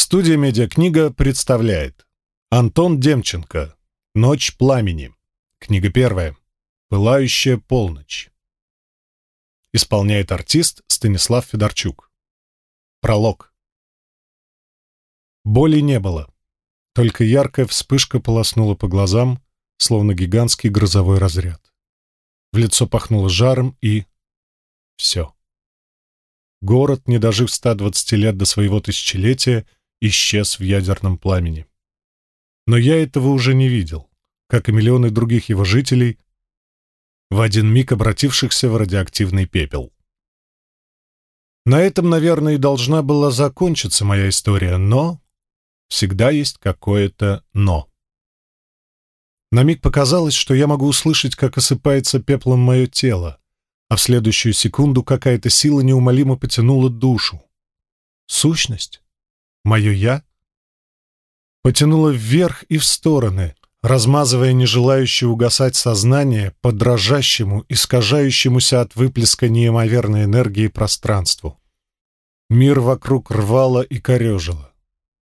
Студия «Медиакнига» представляет Антон Демченко «Ночь пламени». Книга первая. «Пылающая полночь». Исполняет артист Станислав Федорчук. Пролог. Боли не было. Только яркая вспышка полоснула по глазам, словно гигантский грозовой разряд. В лицо пахнуло жаром и... все. Город, не дожив 120 лет до своего тысячелетия, исчез в ядерном пламени. Но я этого уже не видел, как и миллионы других его жителей, в один миг обратившихся в радиоактивный пепел. На этом, наверное, и должна была закончиться моя история, но всегда есть какое-то «но». На миг показалось, что я могу услышать, как осыпается пеплом мое тело, а в следующую секунду какая-то сила неумолимо потянула душу. Сущность? Мое «я»? Потянула вверх и в стороны, размазывая нежелающее угасать сознание по дрожащему, искажающемуся от выплеска неимоверной энергии пространству. Мир вокруг рвало и корежило.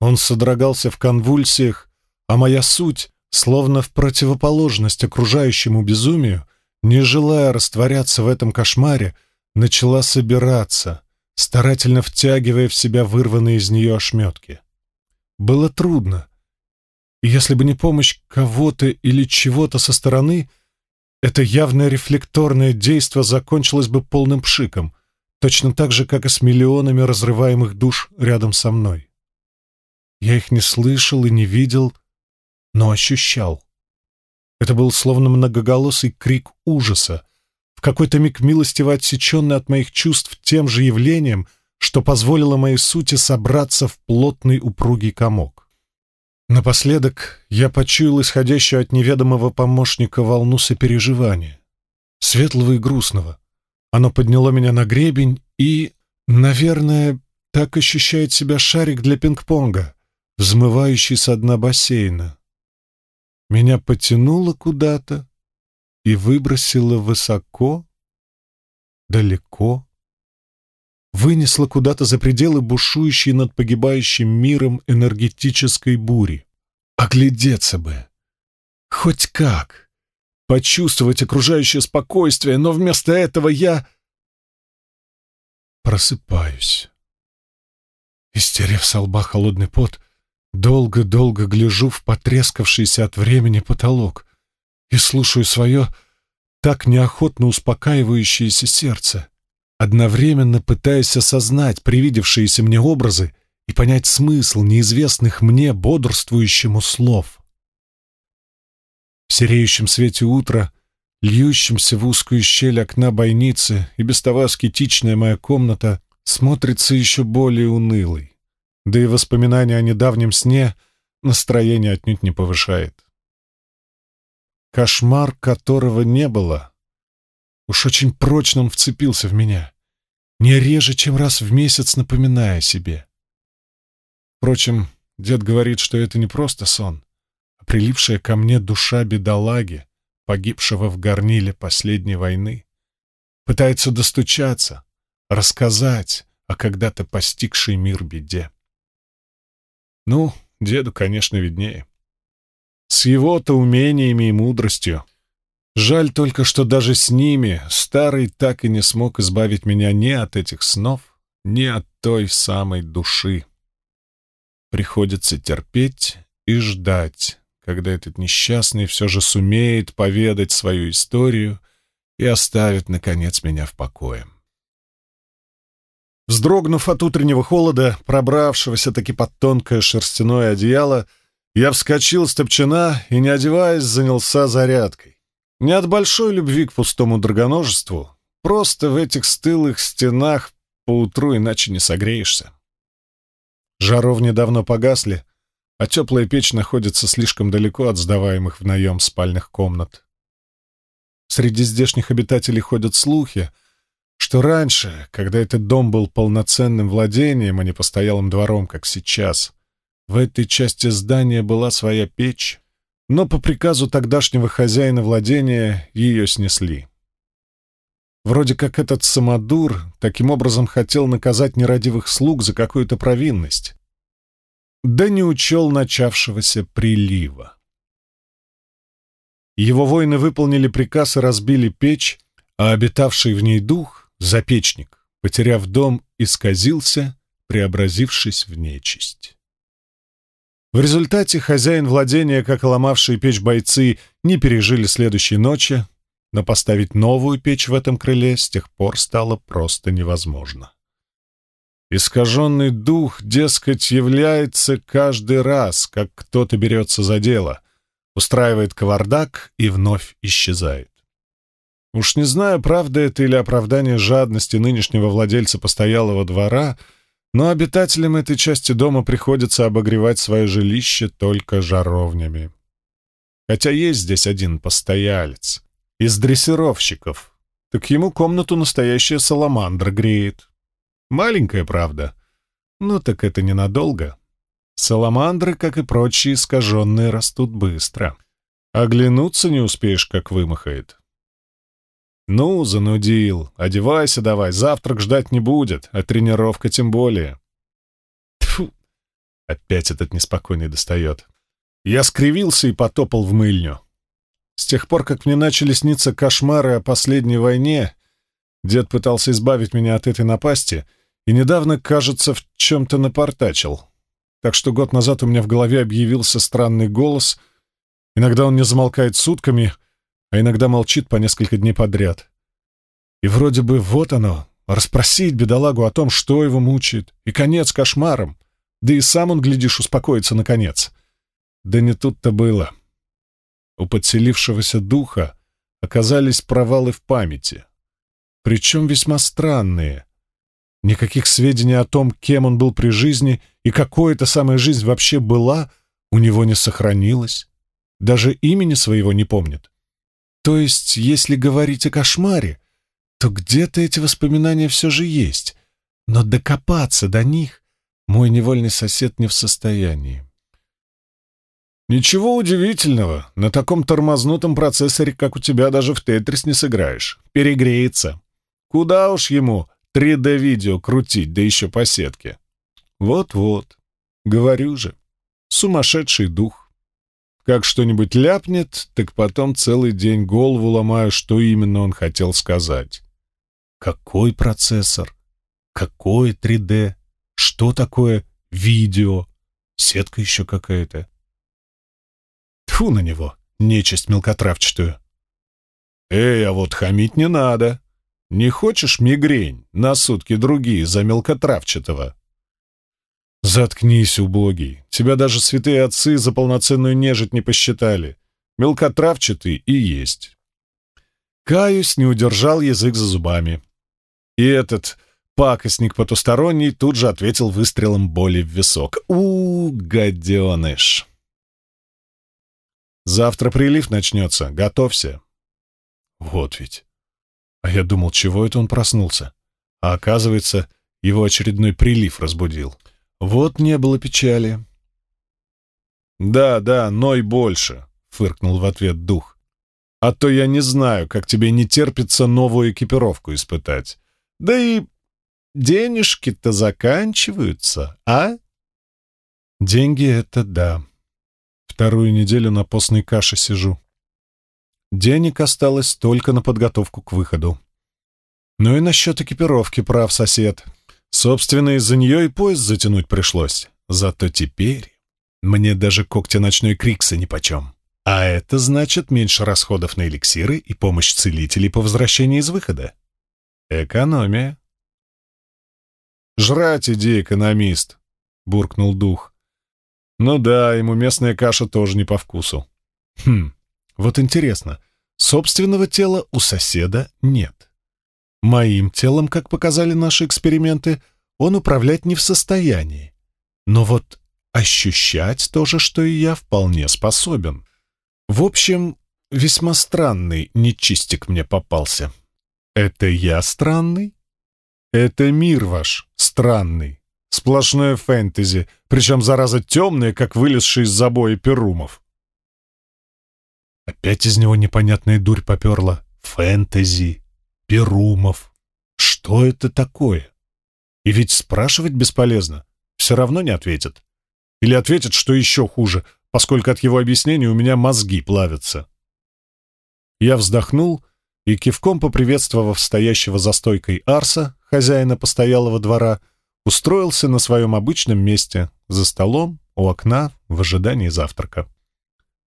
Он содрогался в конвульсиях, а моя суть, словно в противоположность окружающему безумию, не желая растворяться в этом кошмаре, начала собираться, старательно втягивая в себя вырванные из нее ошметки. Было трудно. И если бы не помощь кого-то или чего-то со стороны, это явное рефлекторное действо закончилось бы полным пшиком, точно так же, как и с миллионами разрываемых душ рядом со мной. Я их не слышал и не видел, но ощущал. Это был словно многоголосый крик ужаса, какой-то миг милостиво отсеченный от моих чувств тем же явлением, что позволило моей сути собраться в плотный упругий комок. Напоследок я почуял исходящую от неведомого помощника волну сопереживания, светлого и грустного. Оно подняло меня на гребень и, наверное, так ощущает себя шарик для пинг-понга, взмывающий со дна бассейна. Меня потянуло куда-то и выбросило высоко, далеко, вынесло куда-то за пределы бушующей над погибающим миром энергетической бури. Оглядеться бы. Хоть как. Почувствовать окружающее спокойствие, но вместо этого я... Просыпаюсь. Истерев со лба холодный пот, Долго-долго гляжу в потрескавшийся от времени потолок и слушаю свое так неохотно успокаивающееся сердце, одновременно пытаясь осознать привидевшиеся мне образы и понять смысл неизвестных мне бодрствующему слов. В сереющем свете утра, льющемся в узкую щель окна бойницы, и без того аскетичная моя комната смотрится еще более унылой да и воспоминания о недавнем сне настроение отнюдь не повышает. Кошмар, которого не было, уж очень прочно он вцепился в меня, не реже, чем раз в месяц напоминая себе. Впрочем, дед говорит, что это не просто сон, а прилившая ко мне душа бедолаги, погибшего в горниле последней войны, пытается достучаться, рассказать о когда-то постигшей мир беде. Ну, деду, конечно, виднее. С его-то умениями и мудростью. Жаль только, что даже с ними старый так и не смог избавить меня ни от этих снов, ни от той самой души. Приходится терпеть и ждать, когда этот несчастный все же сумеет поведать свою историю и оставит, наконец, меня в покое. Вздрогнув от утреннего холода, пробравшегося таки под тонкое шерстяное одеяло, я вскочил с топчина и, не одеваясь, занялся зарядкой. Не от большой любви к пустому драгоножеству, просто в этих стылых стенах поутру иначе не согреешься. Жаровни давно погасли, а теплая печь находится слишком далеко от сдаваемых в наем спальных комнат. Среди здешних обитателей ходят слухи — что раньше, когда этот дом был полноценным владением, а не постоялым двором, как сейчас, в этой части здания была своя печь, но по приказу тогдашнего хозяина владения ее снесли. Вроде как этот самодур таким образом хотел наказать нерадивых слуг за какую-то провинность. да не учел начавшегося прилива. Его воины выполнили приказ и разбили печь, а обитавший в ней дух, запечник, потеряв дом, исказился, преобразившись в нечисть. В результате хозяин владения, как ломавшие печь бойцы, не пережили следующей ночи, но поставить новую печь в этом крыле с тех пор стало просто невозможно. Искаженный дух, дескать, является каждый раз, как кто-то берется за дело, устраивает кавардак и вновь исчезает. Уж не знаю, правда это или оправдание жадности нынешнего владельца постоялого двора, но обитателям этой части дома приходится обогревать свое жилище только жаровнями. Хотя есть здесь один постоялец, из дрессировщиков, так ему комнату настоящая саламандра греет. Маленькая, правда. Ну так это ненадолго. Саламандры, как и прочие искаженные, растут быстро. Оглянуться не успеешь, как вымахает. «Ну, занудил. Одевайся давай, завтрак ждать не будет, а тренировка тем более». Тьфу! Опять этот неспокойный достает. Я скривился и потопал в мыльню. С тех пор, как мне начали сниться кошмары о последней войне, дед пытался избавить меня от этой напасти и недавно, кажется, в чем-то напортачил. Так что год назад у меня в голове объявился странный голос. Иногда он не замолкает сутками, а иногда молчит по несколько дней подряд. И вроде бы вот оно, расспросить бедолагу о том, что его мучает, и конец кошмаром. Да и сам он, глядишь, успокоится наконец. Да не тут-то было. У подселившегося духа оказались провалы в памяти. Причем весьма странные — Никаких сведений о том, кем он был при жизни и какой эта самая жизнь вообще была, у него не сохранилось. Даже имени своего не помнит. То есть, если говорить о кошмаре, то где-то эти воспоминания все же есть, но докопаться до них мой невольный сосед не в состоянии. Ничего удивительного, на таком тормознутом процессоре, как у тебя, даже в Тетрис не сыграешь. Перегреется. Куда уж ему 3D-видео крутить, да еще по сетке. Вот-вот, говорю же, сумасшедший дух. Как что-нибудь ляпнет, так потом целый день голову ломаю, что именно он хотел сказать. Какой процессор? Какое 3D? Что такое видео? Сетка еще какая-то. Тьфу на него, нечисть мелкотравчатую. Эй, а вот хамить не надо. Не хочешь мигрень на сутки другие за мелкотравчатого?» «Заткнись, убогий. Тебя даже святые отцы за полноценную нежить не посчитали. Мелкотравчатый и есть». Каюсь не удержал язык за зубами. И этот пакостник потусторонний тут же ответил выстрелом боли в висок. у, гаденыш! Завтра прилив начнется. Готовься. Вот ведь. А я думал, чего это он проснулся? А оказывается, его очередной прилив разбудил. Вот не было печали. «Да, да, ной больше», — фыркнул в ответ дух. «А то я не знаю, как тебе не терпится новую экипировку испытать. Да и денежки-то заканчиваются, а?» «Деньги — это да. Вторую неделю на постной каше сижу. Денег осталось только на подготовку к выходу. Ну и насчет экипировки прав сосед. Собственно, из-за нее и поезд затянуть пришлось. Зато теперь мне даже когти ночной Крикса нипочем. А это значит меньше расходов на эликсиры и помощь целителей по возвращении из выхода. Экономия. «Жрать иди, экономист!» — буркнул дух. «Ну да, ему местная каша тоже не по вкусу». «Хм, вот интересно, собственного тела у соседа нет. Моим телом, как показали наши эксперименты, он управлять не в состоянии. Но вот ощущать то же, что и я, вполне способен. В общем, весьма странный нечистик мне попался. Это я странный? Это мир ваш странный. Сплошное фэнтези, причем зараза темная, как вылезший из забоя перумов. Опять из него непонятная дурь поперла. Фэнтези, Перумов. Что это такое? И ведь спрашивать бесполезно. Все равно не ответят. Или ответит, что еще хуже, поскольку от его объяснений у меня мозги плавятся. Я вздохнул и, кивком поприветствовав стоящего за стойкой Арса, хозяина постоялого двора, устроился на своем обычном месте, за столом, у окна, в ожидании завтрака.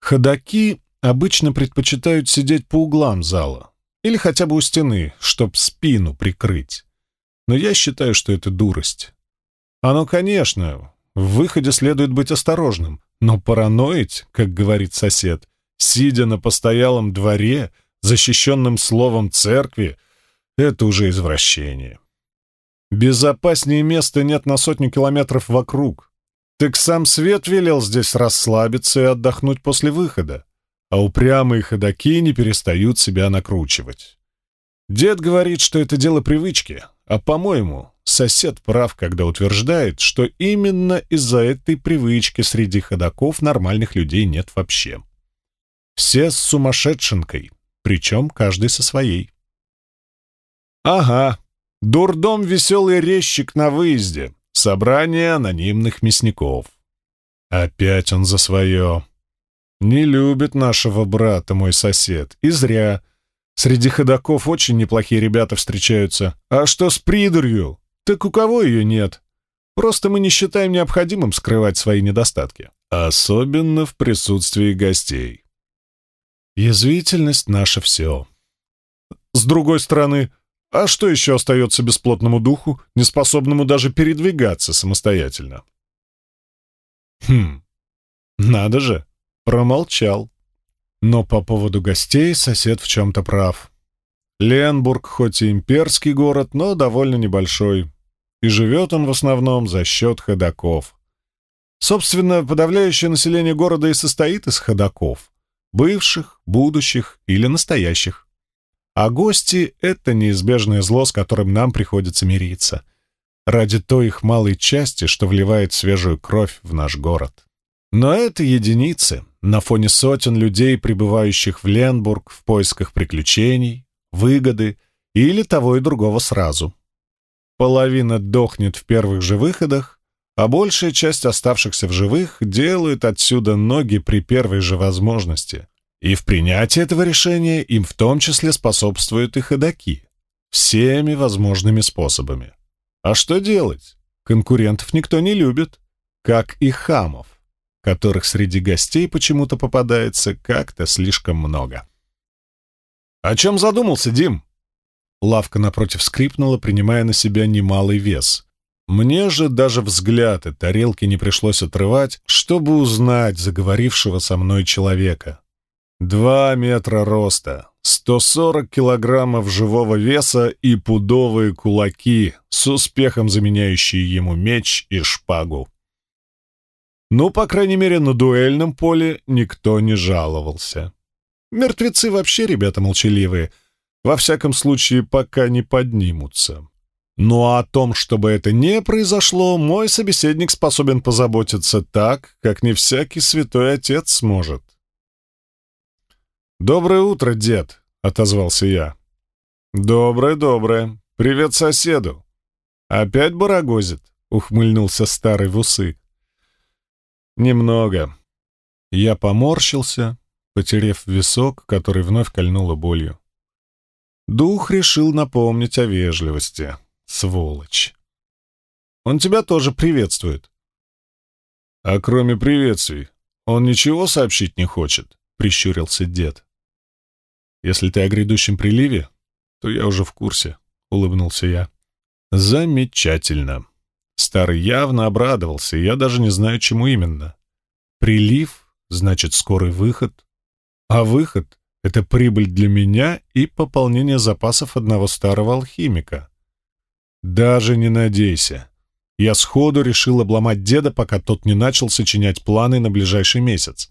Ходаки обычно предпочитают сидеть по углам зала или хотя бы у стены, чтоб спину прикрыть. Но я считаю, что это дурость. Оно, конечно, в выходе следует быть осторожным, но параноить, как говорит сосед, сидя на постоялом дворе, защищенным словом церкви, это уже извращение. Безопаснее места нет на сотню километров вокруг. Так сам свет велел здесь расслабиться и отдохнуть после выхода, а упрямые ходаки не перестают себя накручивать. Дед говорит, что это дело привычки, а, по-моему, сосед прав, когда утверждает, что именно из-за этой привычки среди ходаков нормальных людей нет вообще. Все с сумасшедшенкой, причем каждый со своей. Ага, дурдом веселый резчик на выезде, собрание анонимных мясников. Опять он за свое. Не любит нашего брата мой сосед, и зря. Среди ходаков очень неплохие ребята встречаются. А что с придурью? Так у кого ее нет? Просто мы не считаем необходимым скрывать свои недостатки. Особенно в присутствии гостей. Язвительность — наше все. С другой стороны, а что еще остается бесплотному духу, неспособному даже передвигаться самостоятельно? Хм, надо же, промолчал. Но по поводу гостей сосед в чем-то прав. Ленбург хоть и имперский город, но довольно небольшой, и живет он в основном за счет ходаков. Собственно, подавляющее население города и состоит из ходаков, бывших, будущих или настоящих. А гости — это неизбежное зло, с которым нам приходится мириться, ради той их малой части, что вливает свежую кровь в наш город. Но это единицы на фоне сотен людей, прибывающих в Ленбург в поисках приключений, выгоды или того и другого сразу. Половина дохнет в первых же выходах, а большая часть оставшихся в живых делают отсюда ноги при первой же возможности. И в принятии этого решения им в том числе способствуют и ходаки. Всеми возможными способами. А что делать? Конкурентов никто не любит, как и хамов, которых среди гостей почему-то попадается как-то слишком много. «О чем задумался, Дим?» Лавка напротив скрипнула, принимая на себя немалый вес. Мне же даже взгляд от тарелки не пришлось отрывать, чтобы узнать заговорившего со мной человека. Два метра роста, 140 килограммов живого веса и пудовые кулаки, с успехом заменяющие ему меч и шпагу. Ну, по крайней мере, на дуэльном поле никто не жаловался. Мертвецы вообще ребята молчаливые, во всяком случае, пока не поднимутся. Ну а о том, чтобы это не произошло, мой собеседник способен позаботиться так, как не всякий святой отец сможет. «Доброе утро, дед», — отозвался я. «Доброе, доброе. Привет соседу». «Опять барагозит?» — ухмыльнулся старый в усы. «Немного». Я поморщился, потерев висок, который вновь кольнуло болью. Дух решил напомнить о вежливости. Сволочь. Он тебя тоже приветствует. А кроме приветствий, он ничего сообщить не хочет, прищурился дед. Если ты о грядущем приливе, то я уже в курсе, улыбнулся я. Замечательно. Старый явно обрадовался, я даже не знаю, чему именно. Прилив значит скорый выход, а выход — это прибыль для меня и пополнение запасов одного старого алхимика. Даже не надейся. Я сходу решил обломать деда, пока тот не начал сочинять планы на ближайший месяц.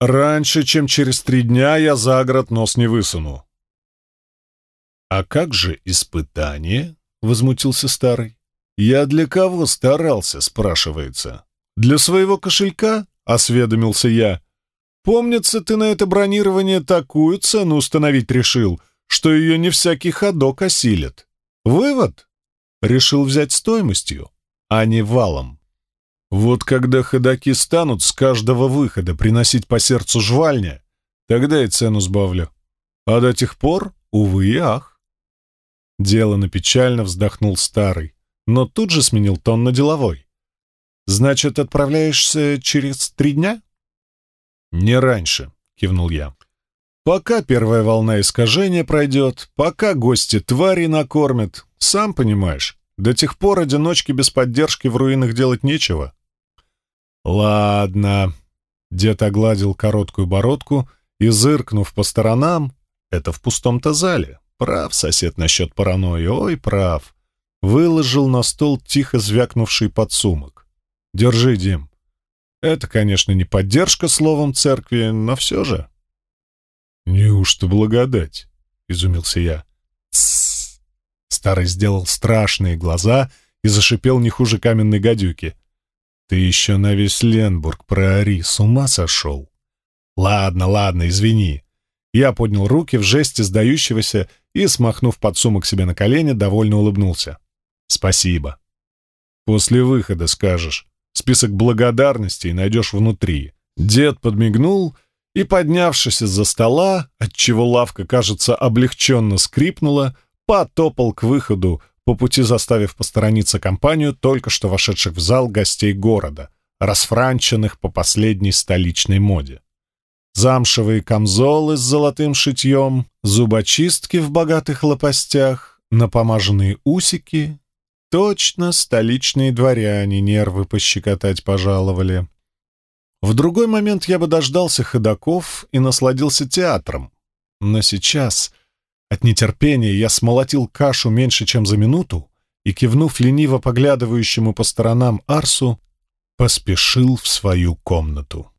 Раньше, чем через три дня, я за город нос не высуну. «А как же испытание?» — возмутился старый. «Я для кого старался?» — спрашивается. «Для своего кошелька?» — осведомился я. «Помнится, ты на это бронирование такую цену установить решил, что ее не всякий ходок осилит. Вывод? решил взять стоимостью, а не валом. Вот когда ходаки станут с каждого выхода приносить по сердцу жвальня, тогда и цену сбавлю. А до тех пор, увы и ах. Делано печально вздохнул старый, но тут же сменил тон на деловой. «Значит, отправляешься через три дня?» «Не раньше», — кивнул я. «Пока первая волна искажения пройдет, пока гости твари накормят, сам понимаешь, до тех пор одиночки без поддержки в руинах делать нечего». «Ладно», — дед огладил короткую бородку и, зыркнув по сторонам, это в пустом-то зале, прав сосед насчет паранойи, ой, прав, выложил на стол тихо звякнувший подсумок. «Держи, Дим. Это, конечно, не поддержка словом церкви, но все же». «Неужто благодать?» — изумился я. «Тссс!» Старый сделал страшные глаза и зашипел не хуже каменной гадюки. «Ты еще на весь Ленбург проори, с ума сошел?» «Ладно, ладно, извини». Я поднял руки в жесте сдающегося и, смахнув подсумок себе на колени, довольно улыбнулся. «Спасибо». «После выхода скажешь. Список благодарностей найдешь внутри». Дед подмигнул и, поднявшись из-за стола, отчего лавка, кажется, облегченно скрипнула, потопал к выходу, по пути заставив посторониться компанию только что вошедших в зал гостей города, расфранченных по последней столичной моде. Замшевые камзолы с золотым шитьем, зубочистки в богатых лопастях, напомаженные усики. Точно столичные дворяне нервы пощекотать пожаловали. В другой момент я бы дождался ходаков и насладился театром. Но сейчас, от нетерпения, я смолотил кашу меньше, чем за минуту и, кивнув лениво поглядывающему по сторонам Арсу, поспешил в свою комнату.